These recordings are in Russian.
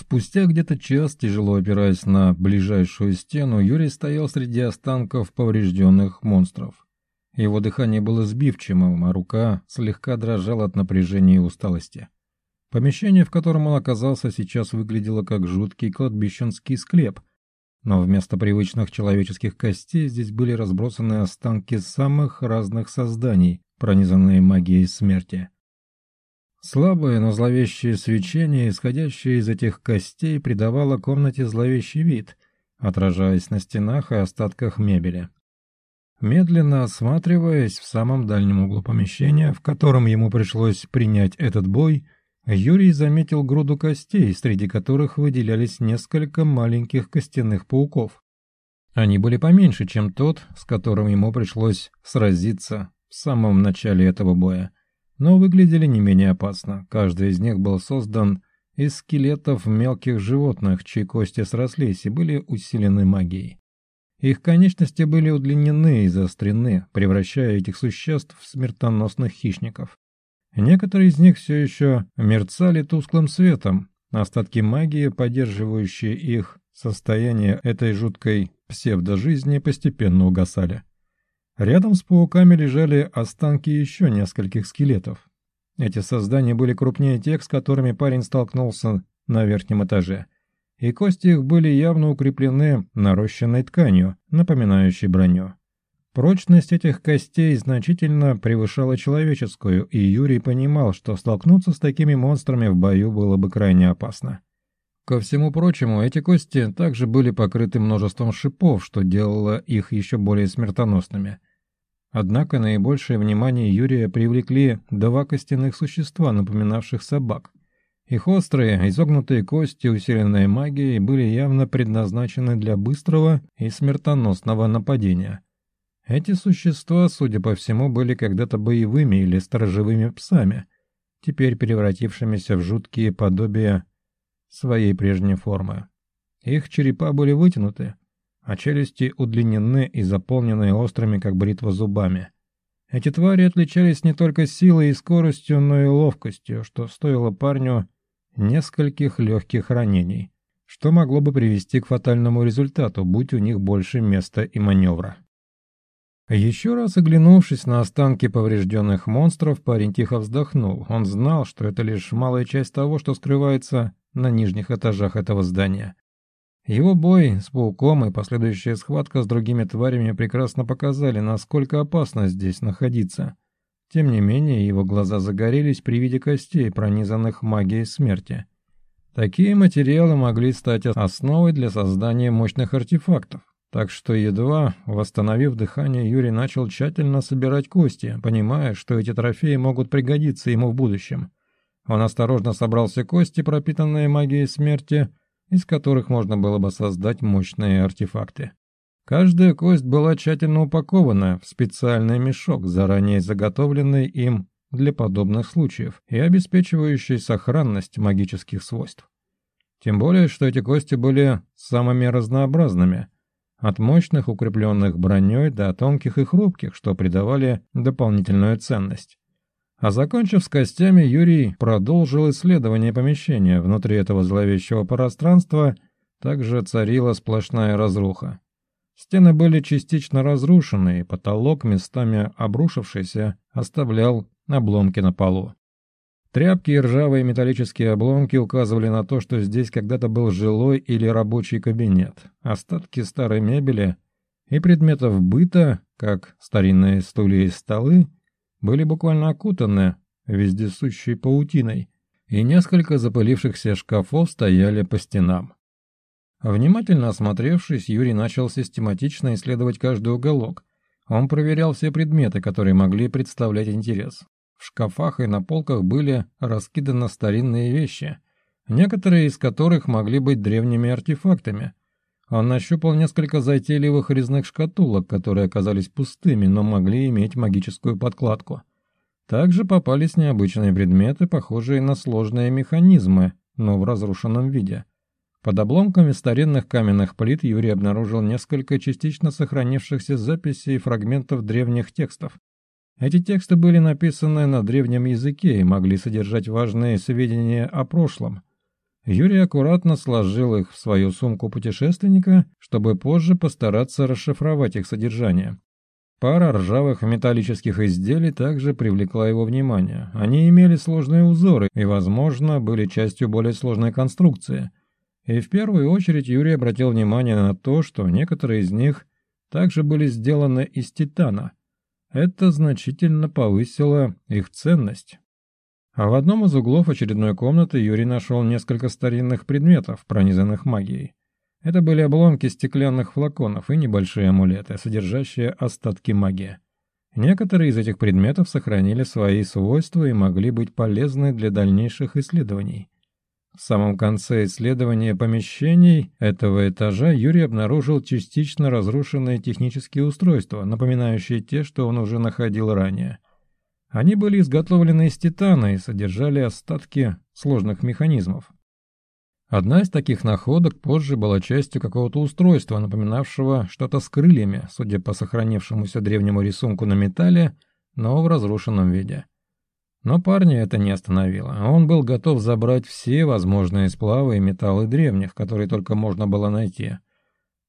Спустя где-то час, тяжело опираясь на ближайшую стену, Юрий стоял среди останков поврежденных монстров. Его дыхание было сбивчивым, а рука слегка дрожала от напряжения и усталости. Помещение, в котором он оказался, сейчас выглядело как жуткий кладбищенский склеп, но вместо привычных человеческих костей здесь были разбросаны останки самых разных созданий, пронизанные магией смерти. Слабое, но зловещее свечение, исходящее из этих костей, придавало комнате зловещий вид, отражаясь на стенах и остатках мебели. Медленно осматриваясь в самом дальнем углу помещения, в котором ему пришлось принять этот бой, Юрий заметил груду костей, среди которых выделялись несколько маленьких костяных пауков. Они были поменьше, чем тот, с которым ему пришлось сразиться в самом начале этого боя но выглядели не менее опасно. Каждый из них был создан из скелетов мелких животных, чьи кости срослись и были усилены магией. Их конечности были удлинены и заострены, превращая этих существ в смертоносных хищников. Некоторые из них все еще мерцали тусклым светом, остатки магии, поддерживающие их состояние этой жуткой псевдожизни, постепенно угасали. Рядом с пауками лежали останки еще нескольких скелетов. Эти создания были крупнее тех, с которыми парень столкнулся на верхнем этаже, и кости их были явно укреплены нарощенной тканью, напоминающей броню. Прочность этих костей значительно превышала человеческую, и Юрий понимал, что столкнуться с такими монстрами в бою было бы крайне опасно. Ко всему прочему, эти кости также были покрыты множеством шипов, что делало их еще более смертоносными – Однако наибольшее внимание Юрия привлекли два костяных существа, напоминавших собак. Их острые, изогнутые кости, усиленные магией, были явно предназначены для быстрого и смертоносного нападения. Эти существа, судя по всему, были когда-то боевыми или сторожевыми псами, теперь превратившимися в жуткие подобия своей прежней формы. Их черепа были вытянуты, а челюсти удлинены и заполнены острыми, как бритва, зубами. Эти твари отличались не только силой и скоростью, но и ловкостью, что стоило парню нескольких легких ранений, что могло бы привести к фатальному результату, будь у них больше места и маневра. Еще раз оглянувшись на останки поврежденных монстров, парень тихо вздохнул. Он знал, что это лишь малая часть того, что скрывается на нижних этажах этого здания. Его бой с пауком и последующая схватка с другими тварями прекрасно показали, насколько опасно здесь находиться. Тем не менее, его глаза загорелись при виде костей, пронизанных магией смерти. Такие материалы могли стать основой для создания мощных артефактов. Так что, едва восстановив дыхание, Юрий начал тщательно собирать кости, понимая, что эти трофеи могут пригодиться ему в будущем. Он осторожно собрал все кости, пропитанные магией смерти, из которых можно было бы создать мощные артефакты. Каждая кость была тщательно упакована в специальный мешок, заранее заготовленный им для подобных случаев и обеспечивающий сохранность магических свойств. Тем более, что эти кости были самыми разнообразными, от мощных, укрепленных броней до тонких и хрупких, что придавали дополнительную ценность. А закончив с костями, Юрий продолжил исследование помещения. Внутри этого зловещего пространства также царила сплошная разруха. Стены были частично разрушены, и потолок, местами обрушившийся, оставлял обломки на полу. Тряпки и ржавые металлические обломки указывали на то, что здесь когда-то был жилой или рабочий кабинет. Остатки старой мебели и предметов быта, как старинные стулья и столы, были буквально окутаны вездесущей паутиной, и несколько запылившихся шкафов стояли по стенам. Внимательно осмотревшись, Юрий начал систематично исследовать каждый уголок. Он проверял все предметы, которые могли представлять интерес. В шкафах и на полках были раскиданы старинные вещи, некоторые из которых могли быть древними артефактами – он нащупал несколько затейливых резных шкатулок, которые оказались пустыми, но могли иметь магическую подкладку. Также попались необычные предметы, похожие на сложные механизмы, но в разрушенном виде. Под обломками старинных каменных плит Юрий обнаружил несколько частично сохранившихся записей и фрагментов древних текстов. Эти тексты были написаны на древнем языке и могли содержать важные сведения о прошлом, Юрий аккуратно сложил их в свою сумку путешественника, чтобы позже постараться расшифровать их содержание. Пара ржавых металлических изделий также привлекла его внимание. Они имели сложные узоры и, возможно, были частью более сложной конструкции. И в первую очередь Юрий обратил внимание на то, что некоторые из них также были сделаны из титана. Это значительно повысило их ценность. А в одном из углов очередной комнаты Юрий нашел несколько старинных предметов, пронизанных магией. Это были обломки стеклянных флаконов и небольшие амулеты, содержащие остатки магии. Некоторые из этих предметов сохранили свои свойства и могли быть полезны для дальнейших исследований. В самом конце исследования помещений этого этажа Юрий обнаружил частично разрушенные технические устройства, напоминающие те, что он уже находил ранее – они были изготовлены из титана и содержали остатки сложных механизмов. Одна из таких находок позже была частью какого-то устройства, напоминавшего что-то с крыльями, судя по сохранившемуся древнему рисунку на металле, но в разрушенном виде. Но парня это не остановило. Он был готов забрать все возможные сплавы и металлы древних, которые только можно было найти.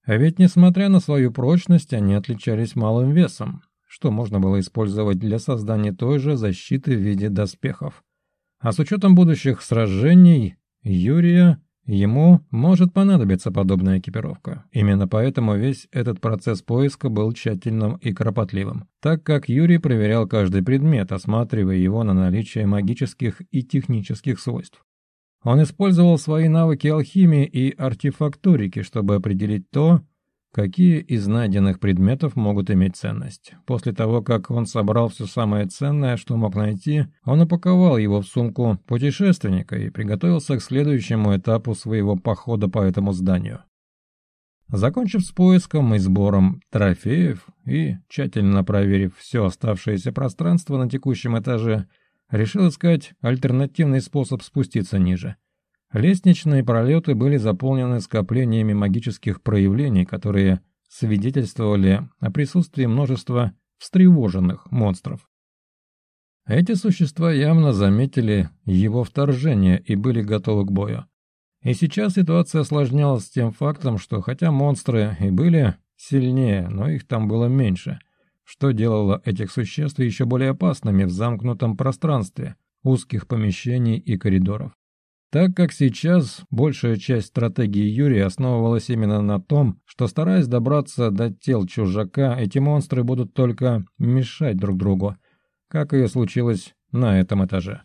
А ведь, несмотря на свою прочность, они отличались малым весом, что можно было использовать для создания той же защиты в виде доспехов. А с учетом будущих сражений Юрия, ему может понадобиться подобная экипировка. Именно поэтому весь этот процесс поиска был тщательным и кропотливым, так как Юрий проверял каждый предмет, осматривая его на наличие магических и технических свойств. Он использовал свои навыки алхимии и артефактурики, чтобы определить то, Какие из найденных предметов могут иметь ценность? После того, как он собрал все самое ценное, что мог найти, он упаковал его в сумку путешественника и приготовился к следующему этапу своего похода по этому зданию. Закончив с поиском и сбором трофеев и тщательно проверив все оставшееся пространство на текущем этаже, решил искать альтернативный способ спуститься ниже – Лестничные пролеты были заполнены скоплениями магических проявлений, которые свидетельствовали о присутствии множества встревоженных монстров. Эти существа явно заметили его вторжение и были готовы к бою. И сейчас ситуация осложнялась тем фактом, что хотя монстры и были сильнее, но их там было меньше, что делало этих существ еще более опасными в замкнутом пространстве, узких помещений и коридоров. Так как сейчас большая часть стратегии Юрия основывалась именно на том, что стараясь добраться до тел чужака, эти монстры будут только мешать друг другу, как и случилось на этом этаже.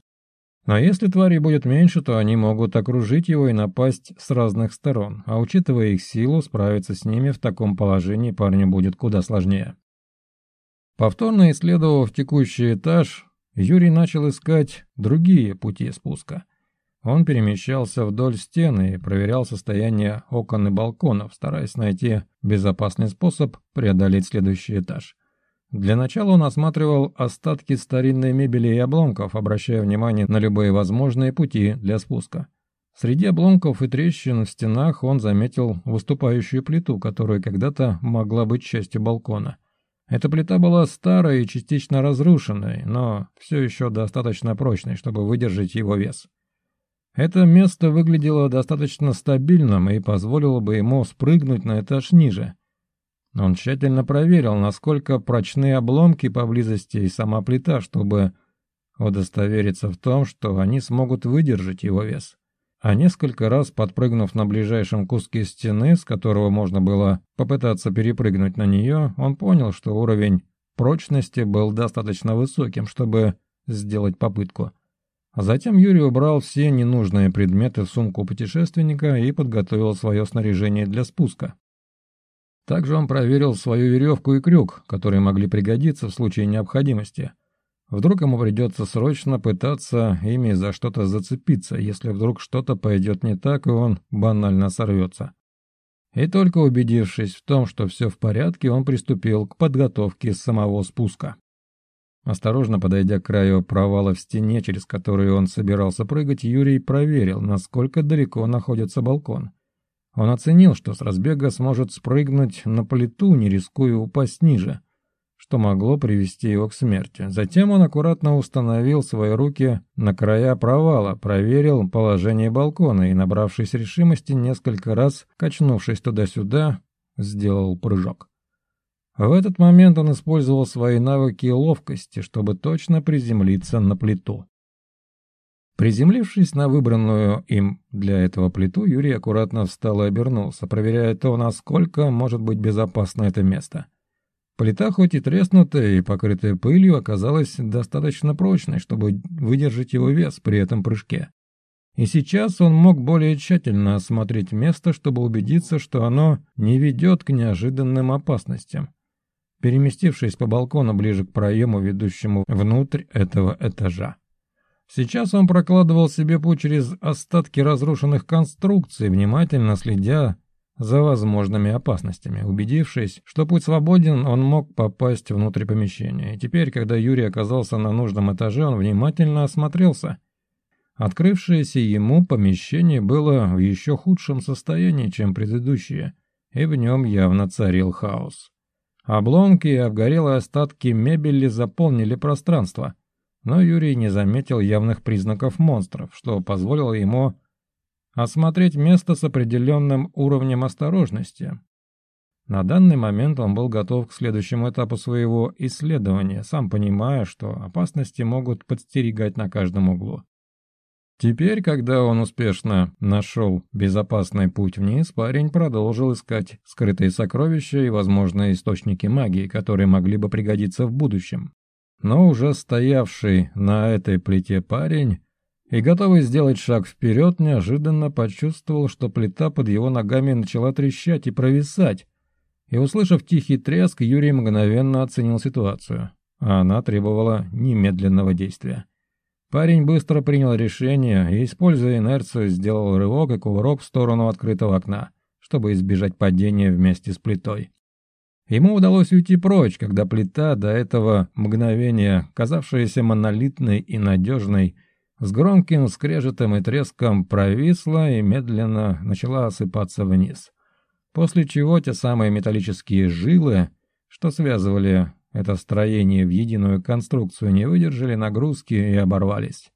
Но если тварей будет меньше, то они могут окружить его и напасть с разных сторон, а учитывая их силу, справиться с ними в таком положении парню будет куда сложнее. Повторно исследовав текущий этаж, Юрий начал искать другие пути спуска – он перемещался вдоль стены и проверял состояние окон и балконов, стараясь найти безопасный способ преодолеть следующий этаж. Для начала он осматривал остатки старинной мебели и обломков, обращая внимание на любые возможные пути для спуска. Среди обломков и трещин в стенах он заметил выступающую плиту, которая когда-то могла быть частью балкона. Эта плита была старой и частично разрушенной, но все еще достаточно прочной, чтобы выдержать его вес. Это место выглядело достаточно стабильным и позволило бы ему спрыгнуть на этаж ниже. Он тщательно проверил, насколько прочны обломки поблизости и сама плита, чтобы удостовериться в том, что они смогут выдержать его вес. А несколько раз, подпрыгнув на ближайшем куске стены, с которого можно было попытаться перепрыгнуть на нее, он понял, что уровень прочности был достаточно высоким, чтобы сделать попытку. А затем Юрий убрал все ненужные предметы в сумку путешественника и подготовил свое снаряжение для спуска. Также он проверил свою веревку и крюк, которые могли пригодиться в случае необходимости. Вдруг ему придется срочно пытаться ими за что-то зацепиться, если вдруг что-то пойдет не так, и он банально сорвется. И только убедившись в том, что все в порядке, он приступил к подготовке самого спуска. Осторожно подойдя к краю провала в стене, через который он собирался прыгать, Юрий проверил, насколько далеко находится балкон. Он оценил, что с разбега сможет спрыгнуть на плиту, не рискуя упасть ниже, что могло привести его к смерти. Затем он аккуратно установил свои руки на края провала, проверил положение балкона и, набравшись решимости, несколько раз, качнувшись туда-сюда, сделал прыжок. В этот момент он использовал свои навыки и ловкости, чтобы точно приземлиться на плиту. Приземлившись на выбранную им для этого плиту, Юрий аккуратно встал и обернулся, проверяя то, насколько может быть безопасно это место. Плита, хоть и треснутая и покрытая пылью, оказалась достаточно прочной, чтобы выдержать его вес при этом прыжке. И сейчас он мог более тщательно осмотреть место, чтобы убедиться, что оно не ведет к неожиданным опасностям переместившись по балкону ближе к проему, ведущему внутрь этого этажа. Сейчас он прокладывал себе путь через остатки разрушенных конструкций, внимательно следя за возможными опасностями. Убедившись, что путь свободен, он мог попасть внутрь помещения. И теперь, когда Юрий оказался на нужном этаже, он внимательно осмотрелся. Открывшееся ему помещение было в еще худшем состоянии, чем предыдущее, и в нем явно царил хаос. Обломки и обгорелые остатки мебели заполнили пространство, но Юрий не заметил явных признаков монстров, что позволило ему осмотреть место с определенным уровнем осторожности. На данный момент он был готов к следующему этапу своего исследования, сам понимая, что опасности могут подстерегать на каждом углу. Теперь, когда он успешно нашел безопасный путь вниз, парень продолжил искать скрытые сокровища и возможные источники магии, которые могли бы пригодиться в будущем. Но уже стоявший на этой плите парень и готовый сделать шаг вперед, неожиданно почувствовал, что плита под его ногами начала трещать и провисать. И, услышав тихий треск, Юрий мгновенно оценил ситуацию, а она требовала немедленного действия. Парень быстро принял решение и, используя инерцию, сделал рывок и кувырок в сторону открытого окна, чтобы избежать падения вместе с плитой. Ему удалось уйти прочь, когда плита, до этого мгновения казавшаяся монолитной и надежной, с громким скрежетом и треском провисла и медленно начала осыпаться вниз. После чего те самые металлические жилы, что связывали это строение в единую конструкцию не выдержали нагрузки и оборвались.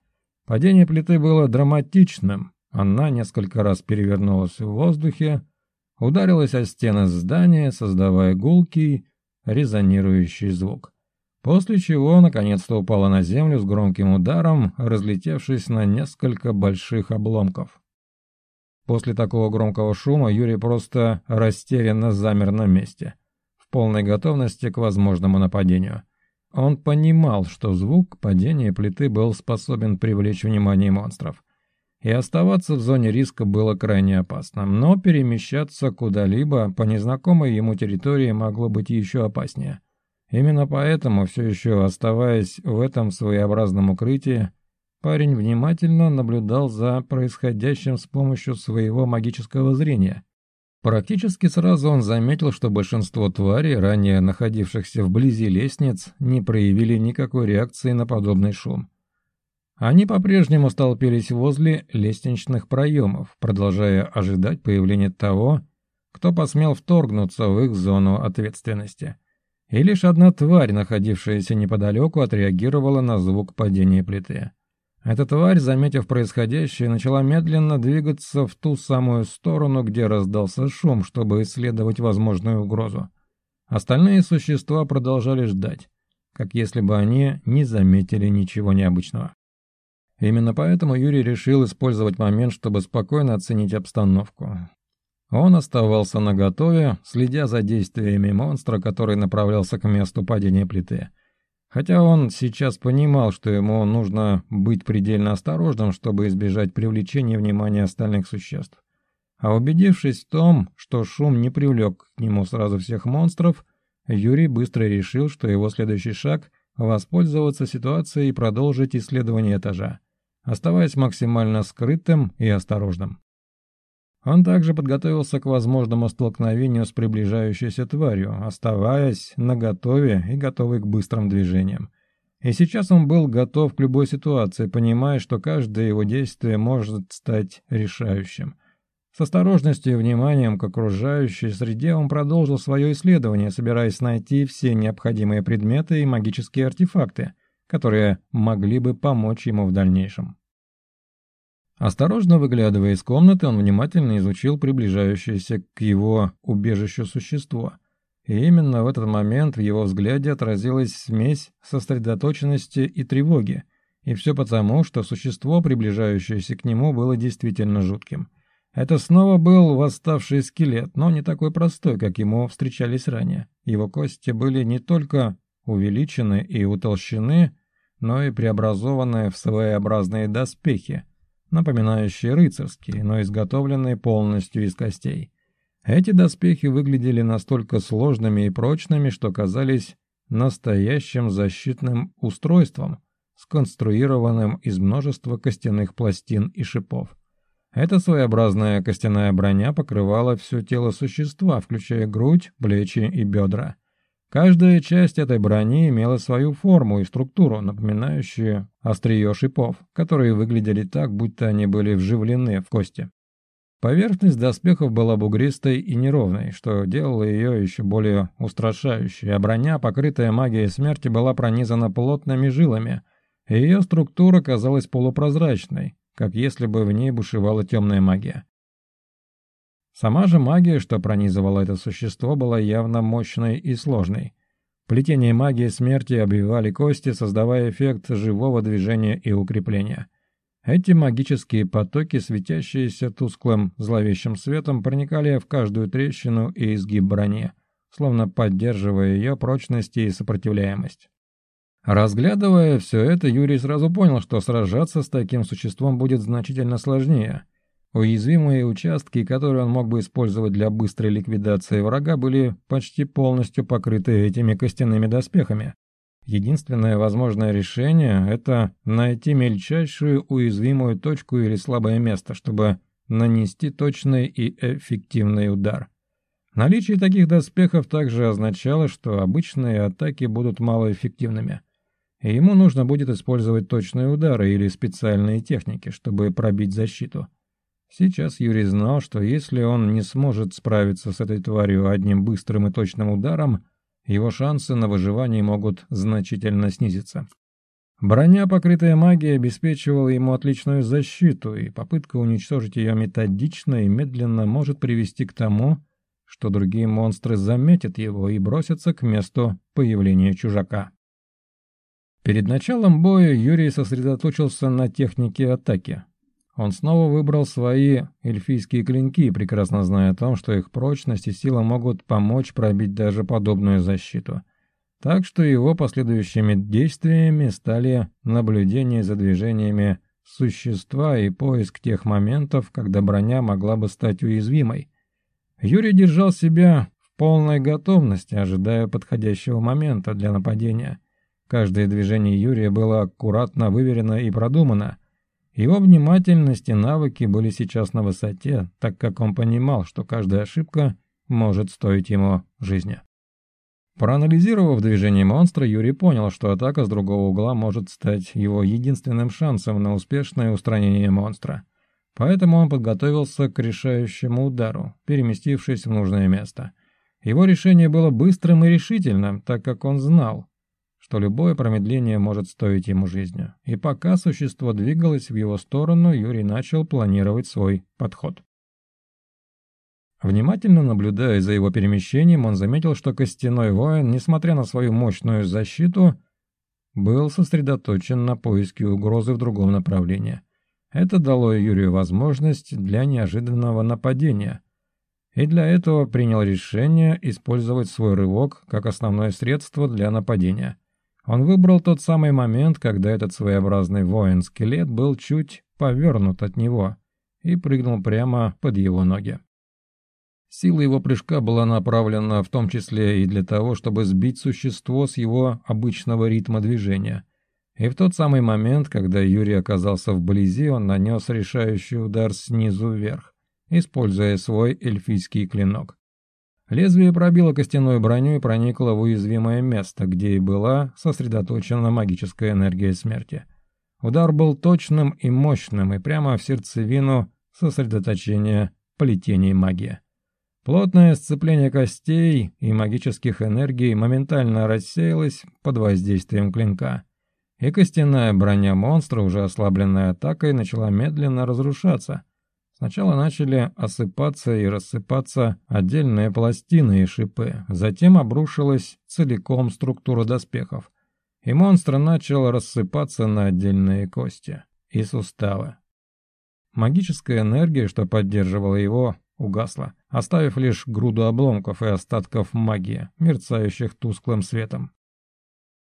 Падение плиты было драматичным. Она несколько раз перевернулась в воздухе, ударилась о стены здания, создавая гулкий, резонирующий звук. После чего наконец-то упала на землю с громким ударом, разлетевшись на несколько больших обломков. После такого громкого шума Юрий просто растерянно замер на месте – полной готовности к возможному нападению. Он понимал, что звук падения плиты был способен привлечь внимание монстров. И оставаться в зоне риска было крайне опасно, но перемещаться куда-либо по незнакомой ему территории могло быть еще опаснее. Именно поэтому, все еще оставаясь в этом своеобразном укрытии, парень внимательно наблюдал за происходящим с помощью своего магического зрения – Практически сразу он заметил, что большинство тварей, ранее находившихся вблизи лестниц, не проявили никакой реакции на подобный шум. Они по-прежнему столпились возле лестничных проемов, продолжая ожидать появления того, кто посмел вторгнуться в их зону ответственности. И лишь одна тварь, находившаяся неподалеку, отреагировала на звук падения плиты. Эта тварь, заметив происходящее, начала медленно двигаться в ту самую сторону, где раздался шум, чтобы исследовать возможную угрозу. Остальные существа продолжали ждать, как если бы они не заметили ничего необычного. Именно поэтому Юрий решил использовать момент, чтобы спокойно оценить обстановку. Он оставался наготове, следя за действиями монстра, который направлялся к месту падения плиты – Хотя он сейчас понимал, что ему нужно быть предельно осторожным, чтобы избежать привлечения внимания остальных существ. А убедившись в том, что шум не привлек к нему сразу всех монстров, Юрий быстро решил, что его следующий шаг – воспользоваться ситуацией и продолжить исследование этажа, оставаясь максимально скрытым и осторожным. Он также подготовился к возможному столкновению с приближающейся тварью, оставаясь наготове и готовый к быстрым движениям. И сейчас он был готов к любой ситуации, понимая, что каждое его действие может стать решающим. С осторожностью и вниманием к окружающей среде он продолжил свое исследование, собираясь найти все необходимые предметы и магические артефакты, которые могли бы помочь ему в дальнейшем. Осторожно выглядывая из комнаты, он внимательно изучил приближающееся к его убежищу существо. И именно в этот момент в его взгляде отразилась смесь сосредоточенности и тревоги. И все потому, что существо, приближающееся к нему, было действительно жутким. Это снова был восставший скелет, но не такой простой, как ему встречались ранее. Его кости были не только увеличены и утолщены, но и преобразованы в своеобразные доспехи, напоминающие рыцарские, но изготовленные полностью из костей. Эти доспехи выглядели настолько сложными и прочными, что казались настоящим защитным устройством, сконструированным из множества костяных пластин и шипов. Эта своеобразная костяная броня покрывала все тело существа, включая грудь, плечи и бедра. Каждая часть этой брони имела свою форму и структуру, напоминающую острие шипов, которые выглядели так, будто они были вживлены в кости. Поверхность доспехов была бугристой и неровной, что делало ее еще более устрашающей, а броня, покрытая магией смерти, была пронизана плотными жилами, и ее структура казалась полупрозрачной, как если бы в ней бушевала темная магия. Сама же магия, что пронизывала это существо, была явно мощной и сложной. Плетение магии смерти обвивали кости, создавая эффект живого движения и укрепления. Эти магические потоки, светящиеся тусклым зловещим светом, проникали в каждую трещину и изгиб брони, словно поддерживая ее прочность и сопротивляемость. Разглядывая все это, Юрий сразу понял, что сражаться с таким существом будет значительно сложнее – Уязвимые участки, которые он мог бы использовать для быстрой ликвидации врага, были почти полностью покрыты этими костяными доспехами. Единственное возможное решение – это найти мельчайшую уязвимую точку или слабое место, чтобы нанести точный и эффективный удар. Наличие таких доспехов также означало, что обычные атаки будут малоэффективными. Ему нужно будет использовать точные удары или специальные техники, чтобы пробить защиту. Сейчас Юрий знал, что если он не сможет справиться с этой тварью одним быстрым и точным ударом, его шансы на выживание могут значительно снизиться. Броня, покрытая магией, обеспечивала ему отличную защиту, и попытка уничтожить ее методично и медленно может привести к тому, что другие монстры заметят его и бросятся к месту появления чужака. Перед началом боя Юрий сосредоточился на технике атаки, он снова выбрал свои эльфийские клинки, прекрасно зная о том, что их прочность и сила могут помочь пробить даже подобную защиту. Так что его последующими действиями стали наблюдение за движениями существа и поиск тех моментов, когда броня могла бы стать уязвимой. Юрий держал себя в полной готовности, ожидая подходящего момента для нападения. Каждое движение Юрия было аккуратно выверено и продумано – его внимательность и навыки были сейчас на высоте, так как он понимал, что каждая ошибка может стоить ему жизни. Проанализировав движение монстра, Юрий понял, что атака с другого угла может стать его единственным шансом на успешное устранение монстра. Поэтому он подготовился к решающему удару, переместившись в нужное место. Его решение было быстрым и решительным, так как он знал, что любое промедление может стоить ему жизни. И пока существо двигалось в его сторону, Юрий начал планировать свой подход. Внимательно наблюдая за его перемещением, он заметил, что костяной воин, несмотря на свою мощную защиту, был сосредоточен на поиске угрозы в другом направлении. Это дало Юрию возможность для неожиданного нападения, и для этого принял решение использовать свой рывок как основное средство для нападения – он выбрал тот самый момент, когда этот своеобразный воин-скелет был чуть повернут от него и прыгнул прямо под его ноги. Сила его прыжка была направлена в том числе и для того, чтобы сбить существо с его обычного ритма движения. И в тот самый момент, когда Юрий оказался вблизи, он нанес решающий удар снизу вверх, используя свой эльфийский клинок. Лезвие пробило костяную броню и проникло в уязвимое место, где и была сосредоточена магическая энергия смерти. Удар был точным и мощным, и прямо в сердцевину сосредоточения плетений магии. Плотное сцепление костей и магических энергий моментально рассеялось под воздействием клинка, и костяная броня монстра, уже ослабленная атакой, начала медленно разрушаться – Сначала начали осыпаться и рассыпаться отдельные пластины и шипы, затем обрушилась целиком структура доспехов, и монстр начал рассыпаться на отдельные кости и суставы. Магическая энергия, что поддерживала его, угасла, оставив лишь груду обломков и остатков магии, мерцающих тусклым светом.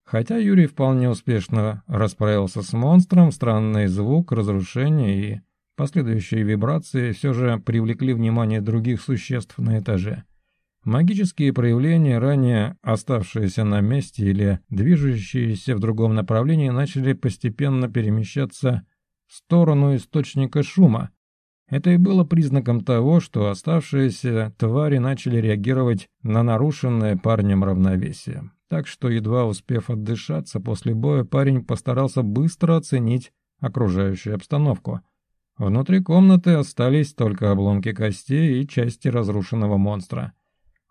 Хотя Юрий вполне успешно расправился с монстром, странный звук разрушения и Последующие вибрации все же привлекли внимание других существ на этаже. Магические проявления, ранее оставшиеся на месте или движущиеся в другом направлении, начали постепенно перемещаться в сторону источника шума. Это и было признаком того, что оставшиеся твари начали реагировать на нарушенное парнем равновесие. Так что, едва успев отдышаться, после боя парень постарался быстро оценить окружающую обстановку – Внутри комнаты остались только обломки костей и части разрушенного монстра.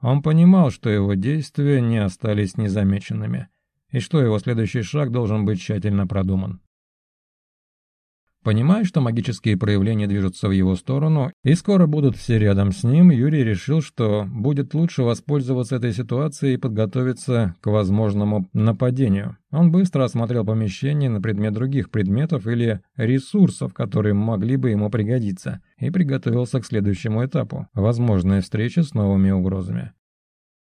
Он понимал, что его действия не остались незамеченными, и что его следующий шаг должен быть тщательно продуман. Понимая, что магические проявления движутся в его сторону и скоро будут все рядом с ним, Юрий решил, что будет лучше воспользоваться этой ситуацией и подготовиться к возможному нападению. Он быстро осмотрел помещение на предмет других предметов или ресурсов, которые могли бы ему пригодиться, и приготовился к следующему этапу – возможной встреча с новыми угрозами.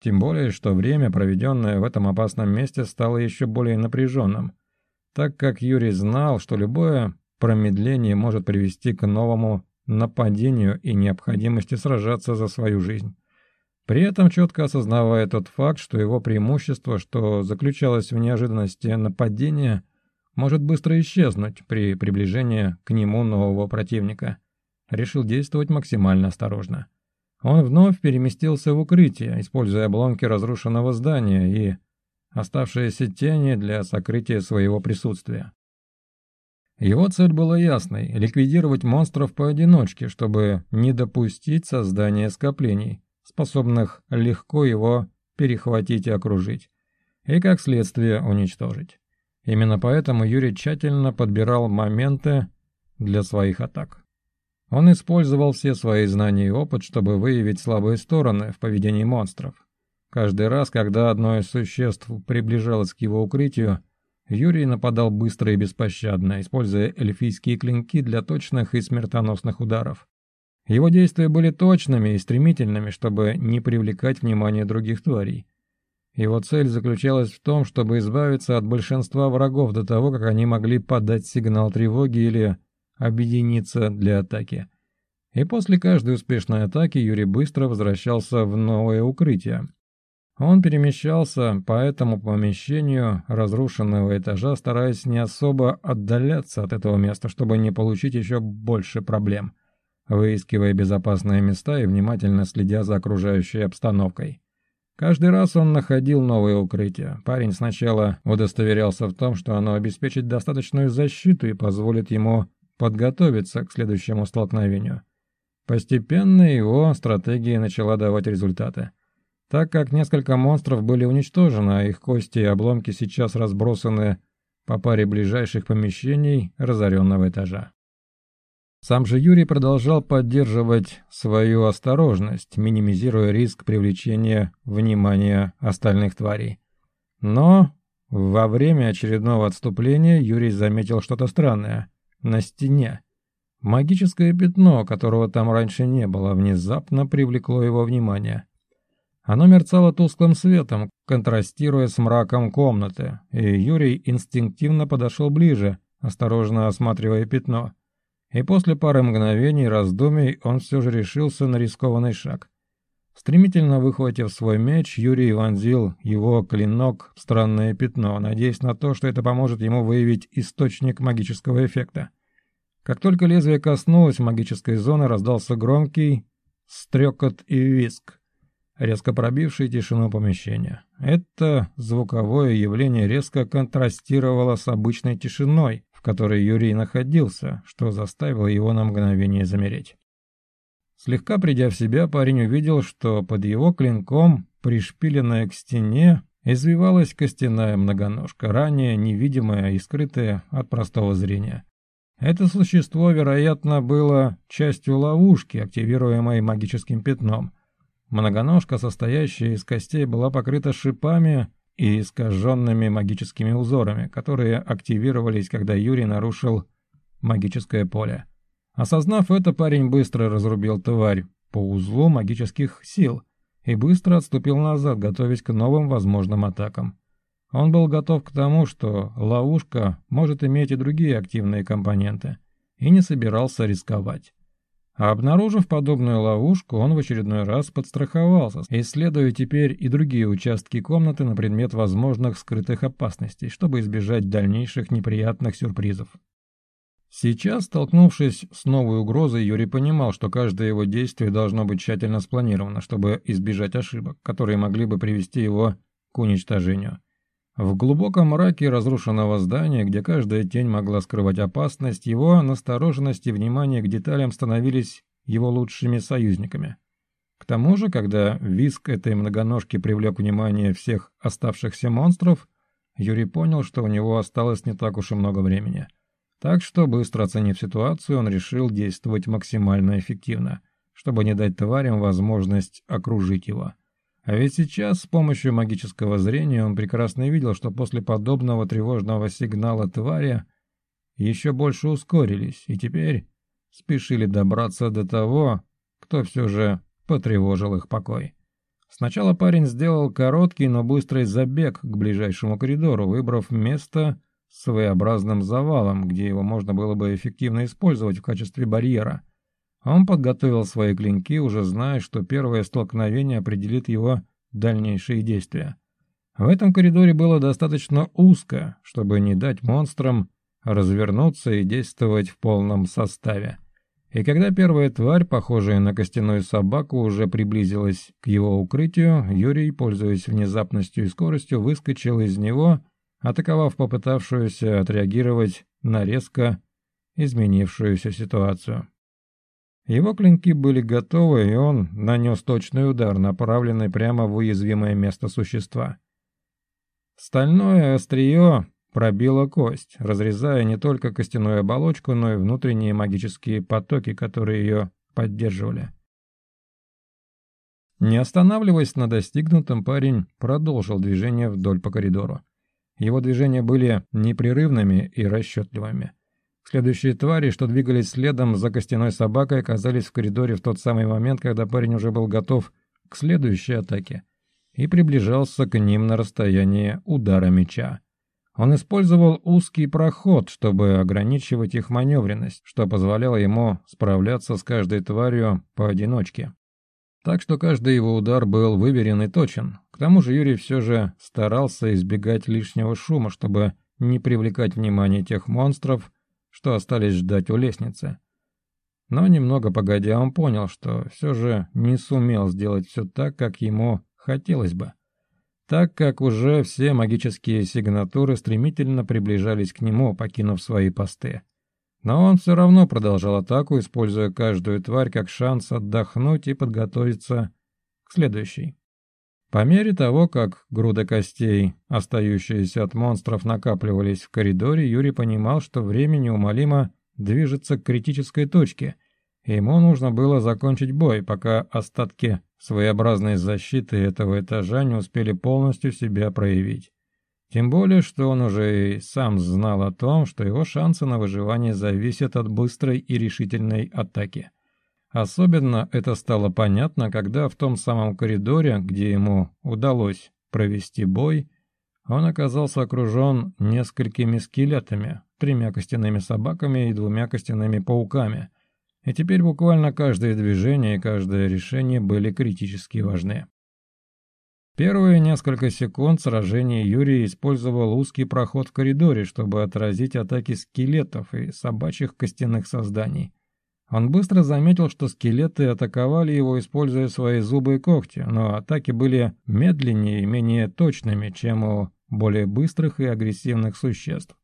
Тем более, что время, проведенное в этом опасном месте, стало еще более напряженным – так как Юрий знал, что любое Промедление может привести к новому нападению и необходимости сражаться за свою жизнь. При этом четко осознавая тот факт, что его преимущество, что заключалось в неожиданности нападения, может быстро исчезнуть при приближении к нему нового противника. Решил действовать максимально осторожно. Он вновь переместился в укрытие, используя обломки разрушенного здания и оставшиеся тени для сокрытия своего присутствия. Его цель была ясной – ликвидировать монстров поодиночке, чтобы не допустить создания скоплений, способных легко его перехватить и окружить, и как следствие уничтожить. Именно поэтому Юрий тщательно подбирал моменты для своих атак. Он использовал все свои знания и опыт, чтобы выявить слабые стороны в поведении монстров. Каждый раз, когда одно из существ приближалось к его укрытию – Юрий нападал быстро и беспощадно, используя эльфийские клинки для точных и смертоносных ударов. Его действия были точными и стремительными, чтобы не привлекать внимание других тварей. Его цель заключалась в том, чтобы избавиться от большинства врагов до того, как они могли подать сигнал тревоги или объединиться для атаки. И после каждой успешной атаки Юрий быстро возвращался в новое укрытие, он перемещался по этому помещению разрушенного этажа, стараясь не особо отдаляться от этого места, чтобы не получить еще больше проблем, выискивая безопасные места и внимательно следя за окружающей обстановкой. Каждый раз он находил новые укрытия. Парень сначала удостоверялся в том, что оно обеспечит достаточную защиту и позволит ему подготовиться к следующему столкновению. Постепенно его стратегия начала давать результаты – так как несколько монстров были уничтожены, а их кости и обломки сейчас разбросаны по паре ближайших помещений разоренного этажа. Сам же Юрий продолжал поддерживать свою осторожность, минимизируя риск привлечения внимания остальных тварей. Но во время очередного отступления Юрий заметил что-то странное на стене. Магическое пятно, которого там раньше не было, внезапно привлекло его внимание. Оно мерцало тусклым светом, контрастируя с мраком комнаты, и Юрий инстинктивно подошел ближе, осторожно осматривая пятно. И после пары мгновений раздумий он все же решился на рискованный шаг. Стремительно выхватив свой меч, Юрий вонзил его клинок в странное пятно, надеясь на то, что это поможет ему выявить источник магического эффекта. Как только лезвие коснулось магической зоны, раздался громкий стрекот и виск резко пробивший тишину помещения. Это звуковое явление резко контрастировало с обычной тишиной, в которой Юрий находился, что заставило его на мгновение замереть. Слегка придя в себя, парень увидел, что под его клинком, пришпиленная к стене, извивалась костяная многоножка, ранее невидимая и скрытая от простого зрения. Это существо, вероятно, было частью ловушки, активируемой магическим пятном, Многоножка, состоящая из костей, была покрыта шипами и искаженными магическими узорами, которые активировались, когда Юрий нарушил магическое поле. Осознав это, парень быстро разрубил тварь по узлу магических сил и быстро отступил назад, готовясь к новым возможным атакам. Он был готов к тому, что ловушка может иметь и другие активные компоненты, и не собирался рисковать. А обнаружив подобную ловушку, он в очередной раз подстраховался, исследуя теперь и другие участки комнаты на предмет возможных скрытых опасностей, чтобы избежать дальнейших неприятных сюрпризов. Сейчас, столкнувшись с новой угрозой, Юрий понимал, что каждое его действие должно быть тщательно спланировано, чтобы избежать ошибок, которые могли бы привести его к уничтожению. В глубоком мраке разрушенного здания, где каждая тень могла скрывать опасность, его настороженность и внимание к деталям становились его лучшими союзниками. К тому же, когда виск этой многоножки привлек внимание всех оставшихся монстров, Юрий понял, что у него осталось не так уж и много времени. Так что, быстро оценив ситуацию, он решил действовать максимально эффективно, чтобы не дать тварям возможность окружить его. А ведь сейчас с помощью магического зрения он прекрасно видел, что после подобного тревожного сигнала твари еще больше ускорились и теперь спешили добраться до того, кто все же потревожил их покой. Сначала парень сделал короткий, но быстрый забег к ближайшему коридору, выбрав место своеобразным завалом, где его можно было бы эффективно использовать в качестве барьера. Он подготовил свои клинки, уже зная, что первое столкновение определит его дальнейшие действия. В этом коридоре было достаточно узко, чтобы не дать монстрам развернуться и действовать в полном составе. И когда первая тварь, похожая на костяную собаку, уже приблизилась к его укрытию, Юрий, пользуясь внезапностью и скоростью, выскочил из него, атаковав попытавшуюся отреагировать на резко изменившуюся ситуацию. Его клинки были готовы, и он нанес точный удар, направленный прямо в уязвимое место существа. Стальное острие пробило кость, разрезая не только костяную оболочку, но и внутренние магические потоки, которые ее поддерживали. Не останавливаясь на достигнутом, парень продолжил движение вдоль по коридору. Его движения были непрерывными и расчетливыми. Следующие твари, что двигались следом за костяной собакой, оказались в коридоре в тот самый момент, когда парень уже был готов к следующей атаке и приближался к ним на расстояние удара меча. Он использовал узкий проход, чтобы ограничивать их маневренность, что позволяло ему справляться с каждой тварью поодиночке. Так что каждый его удар был выверен и точен. К тому же Юрий все же старался избегать лишнего шума, чтобы не привлекать внимание тех монстров, что остались ждать у лестницы. Но немного погодя, он понял, что все же не сумел сделать все так, как ему хотелось бы, так как уже все магические сигнатуры стремительно приближались к нему, покинув свои посты. Но он все равно продолжал атаку, используя каждую тварь как шанс отдохнуть и подготовиться к следующей. По мере того, как груда костей, остающиеся от монстров, накапливались в коридоре, Юрий понимал, что время неумолимо движется к критической точке, и ему нужно было закончить бой, пока остатки своеобразной защиты этого этажа не успели полностью себя проявить. Тем более, что он уже и сам знал о том, что его шансы на выживание зависят от быстрой и решительной атаки – Особенно это стало понятно, когда в том самом коридоре, где ему удалось провести бой, он оказался окружен несколькими скелетами, тремя костяными собаками и двумя костяными пауками. И теперь буквально каждое движение и каждое решение были критически важны. Первые несколько секунд сражения Юрий использовал узкий проход в коридоре, чтобы отразить атаки скелетов и собачьих костяных созданий. Он быстро заметил, что скелеты атаковали его, используя свои зубы и когти, но атаки были медленнее и менее точными, чем у более быстрых и агрессивных существ.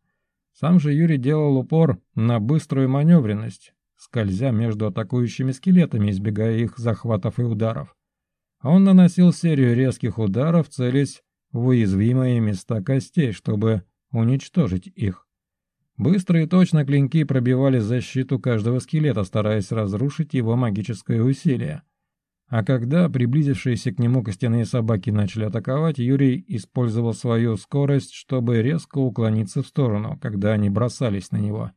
Сам же Юрий делал упор на быструю маневренность, скользя между атакующими скелетами, избегая их захватов и ударов. Он наносил серию резких ударов, целясь в уязвимые места костей, чтобы уничтожить их. Быстро и точно клинки пробивали защиту каждого скелета, стараясь разрушить его магическое усилие. А когда приблизившиеся к нему костяные собаки начали атаковать, Юрий использовал свою скорость, чтобы резко уклониться в сторону, когда они бросались на него.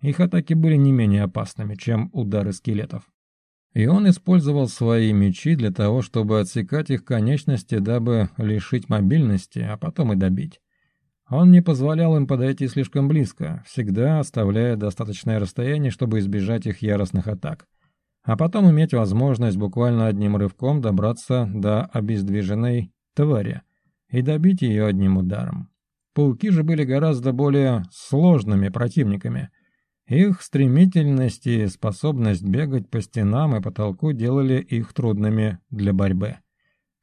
Их атаки были не менее опасными, чем удары скелетов. И он использовал свои мечи для того, чтобы отсекать их конечности, дабы лишить мобильности, а потом и добить. Он не позволял им подойти слишком близко, всегда оставляя достаточное расстояние, чтобы избежать их яростных атак, а потом иметь возможность буквально одним рывком добраться до обездвиженной твари и добить ее одним ударом. Пауки же были гораздо более сложными противниками. Их стремительность и способность бегать по стенам и потолку делали их трудными для борьбы.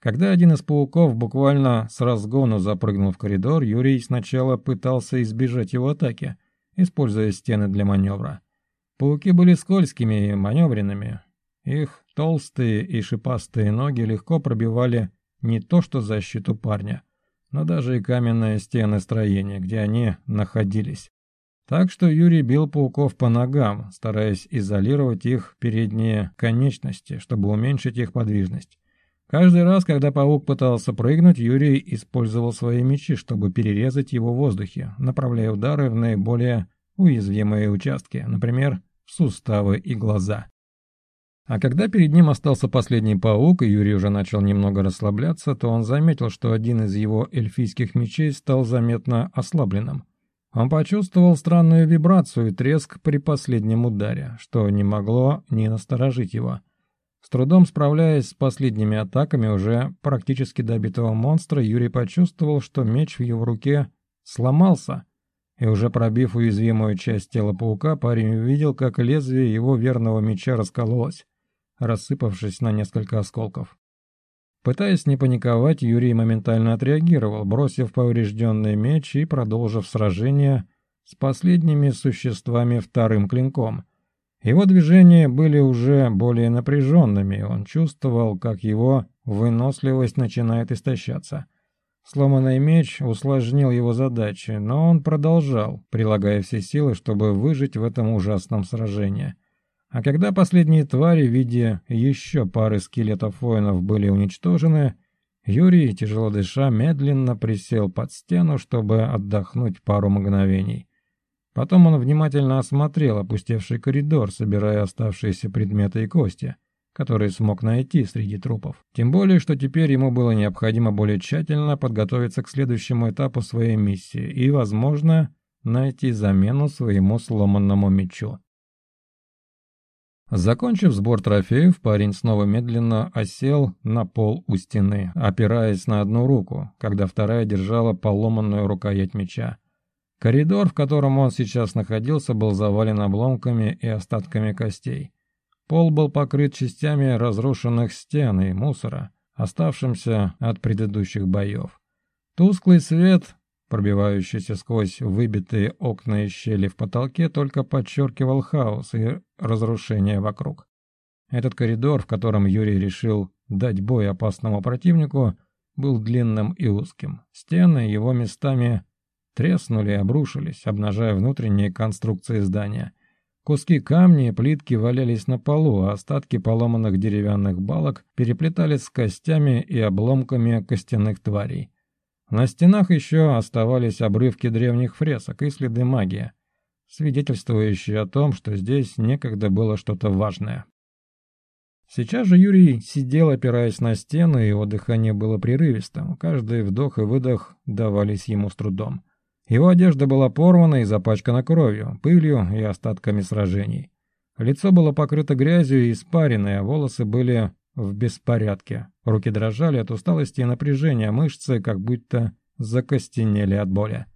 Когда один из пауков буквально с разгону запрыгнул в коридор, Юрий сначала пытался избежать его атаки, используя стены для маневра. Пауки были скользкими и маневренными. Их толстые и шипастые ноги легко пробивали не то что защиту парня, но даже и каменные стены строения, где они находились. Так что Юрий бил пауков по ногам, стараясь изолировать их передние конечности, чтобы уменьшить их подвижность. Каждый раз, когда паук пытался прыгнуть, Юрий использовал свои мечи, чтобы перерезать его в воздухе, направляя удары в наиболее уязвимые участки, например, в суставы и глаза. А когда перед ним остался последний паук, и Юрий уже начал немного расслабляться, то он заметил, что один из его эльфийских мечей стал заметно ослабленным. Он почувствовал странную вибрацию и треск при последнем ударе, что не могло не насторожить его – с трудом справляясь с последними атаками уже практически добитого монстра, Юрий почувствовал, что меч в его руке сломался, и уже пробив уязвимую часть тела паука, парень увидел, как лезвие его верного меча раскололось, рассыпавшись на несколько осколков. Пытаясь не паниковать, Юрий моментально отреагировал, бросив поврежденный меч и продолжив сражение с последними существами вторым клинком – его движения были уже более напряженными, он чувствовал, как его выносливость начинает истощаться. Сломанный меч усложнил его задачи, но он продолжал, прилагая все силы, чтобы выжить в этом ужасном сражении. А когда последние твари в виде еще пары скелетов воинов были уничтожены, Юрий, тяжело дыша, медленно присел под стену, чтобы отдохнуть пару мгновений. Потом он внимательно осмотрел опустевший коридор, собирая оставшиеся предметы и кости, которые смог найти среди трупов. Тем более, что теперь ему было необходимо более тщательно подготовиться к следующему этапу своей миссии и, возможно, найти замену своему сломанному мечу. Закончив сбор трофеев, парень снова медленно осел на пол у стены, опираясь на одну руку, когда вторая держала поломанную рукоять меча. Коридор, в котором он сейчас находился, был завален обломками и остатками костей. Пол был покрыт частями разрушенных стен и мусора, оставшимся от предыдущих боев. Тусклый свет, пробивающийся сквозь выбитые окна и щели в потолке, только подчеркивал хаос и разрушение вокруг. Этот коридор, в котором Юрий решил дать бой опасному противнику, был длинным и узким. Стены его местами треснули и обрушились, обнажая внутренние конструкции здания. Куски камня и плитки валялись на полу, а остатки поломанных деревянных балок переплетались с костями и обломками костяных тварей. На стенах еще оставались обрывки древних фресок и следы магии, свидетельствующие о том, что здесь некогда было что-то важное. Сейчас же Юрий сидел, опираясь на стену, и его дыхание было прерывистым. Каждый вдох и выдох давались ему с трудом. Его одежда была порвана и запачкана кровью, пылью и остатками сражений. Лицо было покрыто грязью и испаренное, а волосы были в беспорядке. Руки дрожали от усталости и напряжения, а мышцы как будто закостенели от боли.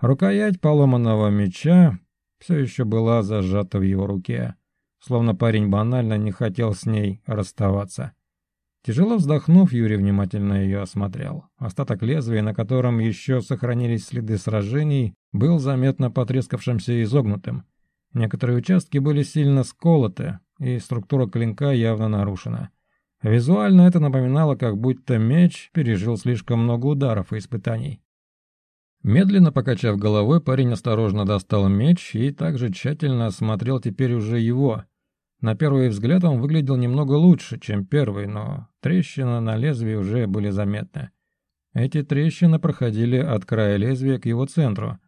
Рукоять поломанного меча все еще была зажата в его руке, словно парень банально не хотел с ней расставаться. Тяжело вздохнув, Юрий внимательно ее осмотрел. Остаток лезвия, на котором еще сохранились следы сражений, был заметно потрескавшимся и изогнутым. Некоторые участки были сильно сколоты, и структура клинка явно нарушена. Визуально это напоминало, как будто меч пережил слишком много ударов и испытаний. Медленно покачав головой, парень осторожно достал меч и также тщательно осмотрел теперь уже его. На первый взгляд он выглядел немного лучше, чем первый, но Трещины на лезвии уже были заметны. Эти трещины проходили от края лезвия к его центру.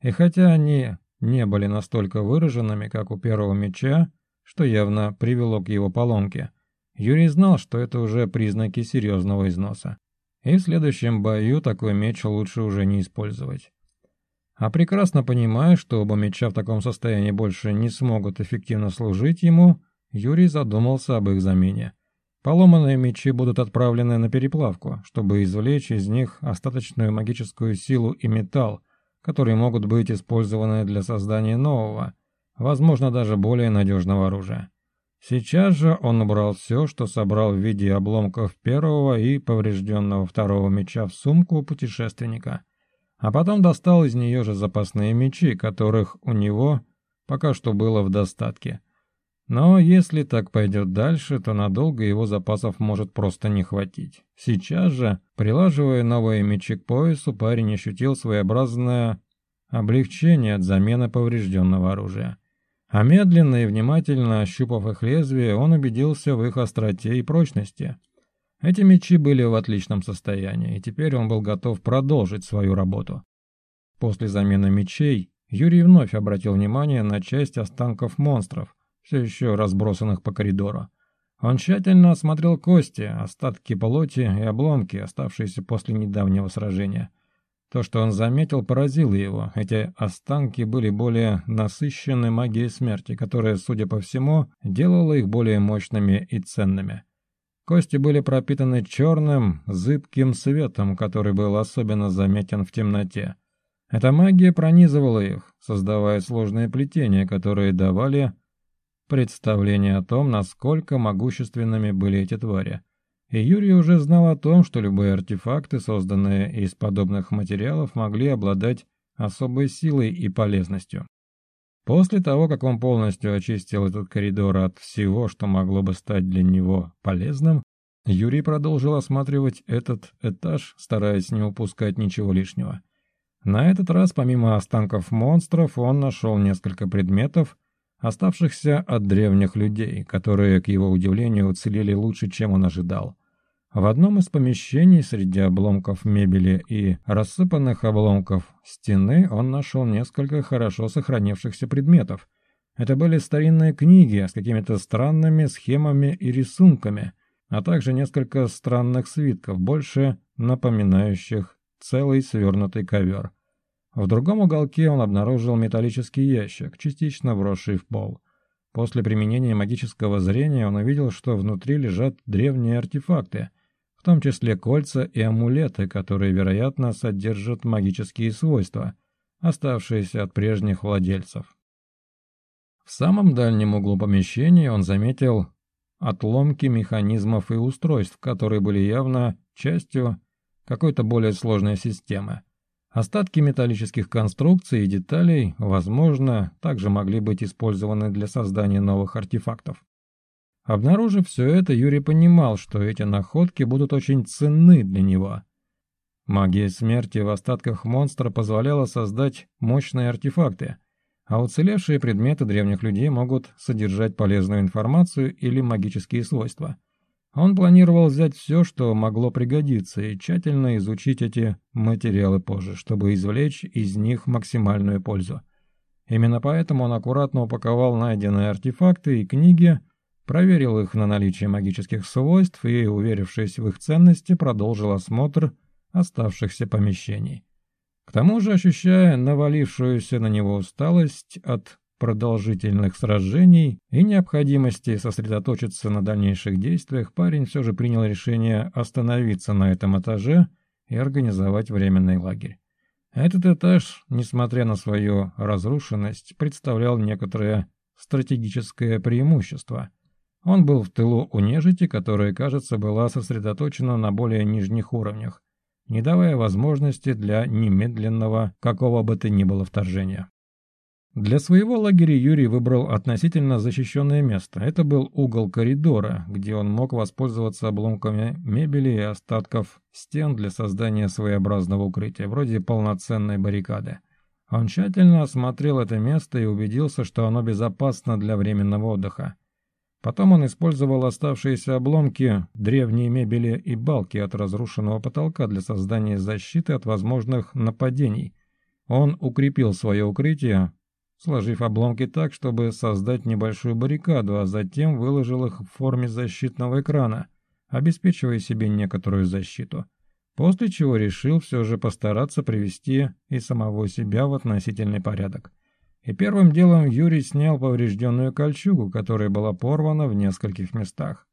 И хотя они не были настолько выраженными, как у первого меча, что явно привело к его поломке, Юрий знал, что это уже признаки серьезного износа. И в следующем бою такой меч лучше уже не использовать. А прекрасно понимая, что оба меча в таком состоянии больше не смогут эффективно служить ему, Юрий задумался об их замене. Поломанные мечи будут отправлены на переплавку, чтобы извлечь из них остаточную магическую силу и металл, которые могут быть использованы для создания нового, возможно, даже более надежного оружия. Сейчас же он убрал все, что собрал в виде обломков первого и поврежденного второго меча в сумку путешественника, а потом достал из нее же запасные мечи, которых у него пока что было в достатке – но если так пойдет дальше, то надолго его запасов может просто не хватить. Сейчас же, прилаживая новые мечи к поясу, парень ощутил своеобразное облегчение от замены поврежденного оружия. А медленно и внимательно ощупав их лезвие, он убедился в их остроте и прочности. Эти мечи были в отличном состоянии, и теперь он был готов продолжить свою работу. После замены мечей Юрий вновь обратил внимание на часть останков монстров, все еще разбросанных по коридору. Он тщательно осмотрел кости, остатки полоти и обломки, оставшиеся после недавнего сражения. То, что он заметил, поразило его. Эти останки были более насыщены магией смерти, которая, судя по всему, делала их более мощными и ценными. Кости были пропитаны черным, зыбким светом, который был особенно заметен в темноте. Эта магия пронизывала их, создавая сложные плетения, которые давали представление о том, насколько могущественными были эти твари. И Юрий уже знал о том, что любые артефакты, созданные из подобных материалов, могли обладать особой силой и полезностью. После того, как он полностью очистил этот коридор от всего, что могло бы стать для него полезным, Юрий продолжил осматривать этот этаж, стараясь не упускать ничего лишнего. На этот раз, помимо останков монстров, он нашел несколько предметов, оставшихся от древних людей, которые, к его удивлению, уцелели лучше, чем он ожидал. В одном из помещений среди обломков мебели и рассыпанных обломков стены он нашел несколько хорошо сохранившихся предметов. Это были старинные книги с какими-то странными схемами и рисунками, а также несколько странных свитков, больше напоминающих целый свернутый ковер. В другом уголке он обнаружил металлический ящик, частично вросший в пол. После применения магического зрения он увидел, что внутри лежат древние артефакты, в том числе кольца и амулеты, которые, вероятно, содержат магические свойства, оставшиеся от прежних владельцев. В самом дальнем углу помещения он заметил отломки механизмов и устройств, которые были явно частью какой-то более сложной системы. Остатки металлических конструкций и деталей, возможно, также могли быть использованы для создания новых артефактов. Обнаружив все это, Юрий понимал, что эти находки будут очень ценны для него. Магия смерти в остатках монстра позволяла создать мощные артефакты, а уцелевшие предметы древних людей могут содержать полезную информацию или магические свойства – он планировал взять все, что могло пригодиться, и тщательно изучить эти материалы позже, чтобы извлечь из них максимальную пользу. Именно поэтому он аккуратно упаковал найденные артефакты и книги, проверил их на наличие магических свойств и, уверившись в их ценности, продолжил осмотр оставшихся помещений. К тому же, ощущая навалившуюся на него усталость от продолжительных сражений и необходимости сосредоточиться на дальнейших действиях, парень все же принял решение остановиться на этом этаже и организовать временный лагерь. Этот этаж, несмотря на свою разрушенность, представлял некоторое стратегическое преимущество. Он был в тылу у нежити, которая, кажется, была сосредоточена на более нижних уровнях, не давая возможности для немедленного какого бы то ни было вторжения. Для своего лагеря Юрий выбрал относительно защищенное место. Это был угол коридора, где он мог воспользоваться обломками мебели и остатков стен для создания своеобразного укрытия, вроде полноценной баррикады. Он тщательно осмотрел это место и убедился, что оно безопасно для временного отдыха. Потом он использовал оставшиеся обломки древней мебели и балки от разрушенного потолка для создания защиты от возможных нападений. Он укрепил свое укрытие, сложив обломки так, чтобы создать небольшую баррикаду, а затем выложил их в форме защитного экрана, обеспечивая себе некоторую защиту. После чего решил все же постараться привести и самого себя в относительный порядок. И первым делом Юрий снял поврежденную кольчугу, которая была порвана в нескольких местах.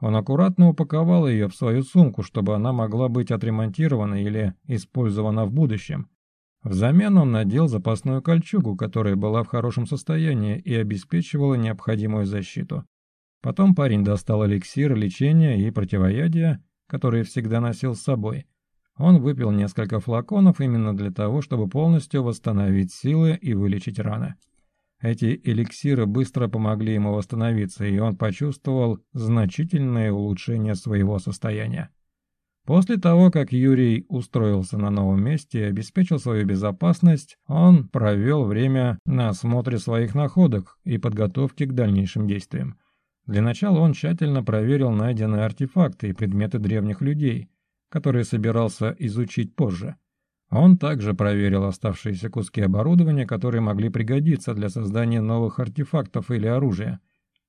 Он аккуратно упаковал ее в свою сумку, чтобы она могла быть отремонтирована или использована в будущем – Взамен он надел запасную кольчугу, которая была в хорошем состоянии и обеспечивала необходимую защиту. Потом парень достал эликсир лечения и противоядия, которые всегда носил с собой. Он выпил несколько флаконов именно для того, чтобы полностью восстановить силы и вылечить раны. Эти эликсиры быстро помогли ему восстановиться, и он почувствовал значительное улучшение своего состояния. После того, как Юрий устроился на новом месте и обеспечил свою безопасность, он провел время на осмотре своих находок и подготовке к дальнейшим действиям. Для начала он тщательно проверил найденные артефакты и предметы древних людей, которые собирался изучить позже. Он также проверил оставшиеся куски оборудования, которые могли пригодиться для создания новых артефактов или оружия.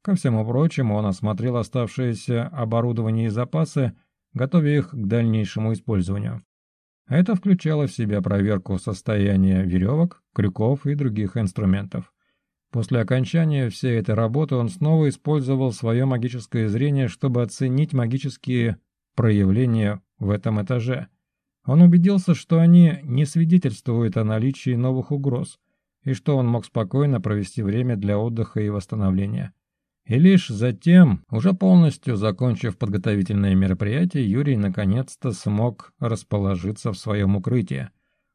Ко всему прочему, он осмотрел оставшееся оборудование и запасы, готовя их к дальнейшему использованию. Это включало в себя проверку состояния веревок, крюков и других инструментов. После окончания всей этой работы он снова использовал свое магическое зрение, чтобы оценить магические проявления в этом этаже. Он убедился, что они не свидетельствуют о наличии новых угроз, и что он мог спокойно провести время для отдыха и восстановления. И лишь затем, уже полностью закончив подготовительное мероприятие, Юрий наконец-то смог расположиться в своем укрытии,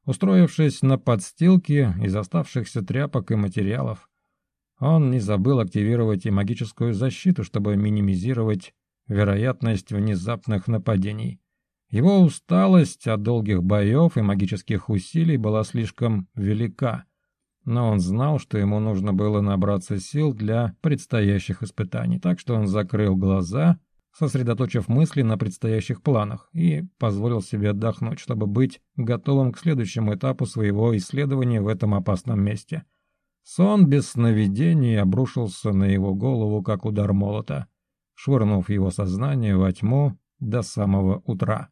устроившись на подстилке из оставшихся тряпок и материалов. Он не забыл активировать и магическую защиту, чтобы минимизировать вероятность внезапных нападений. Его усталость от долгих боев и магических усилий была слишком велика – но он знал, что ему нужно было набраться сил для предстоящих испытаний, так что он закрыл глаза, сосредоточив мысли на предстоящих планах и позволил себе отдохнуть, чтобы быть готовым к следующему этапу своего исследования в этом опасном месте. Сон без сновидений обрушился на его голову, как удар молота, швырнув его сознание во тьму до самого утра.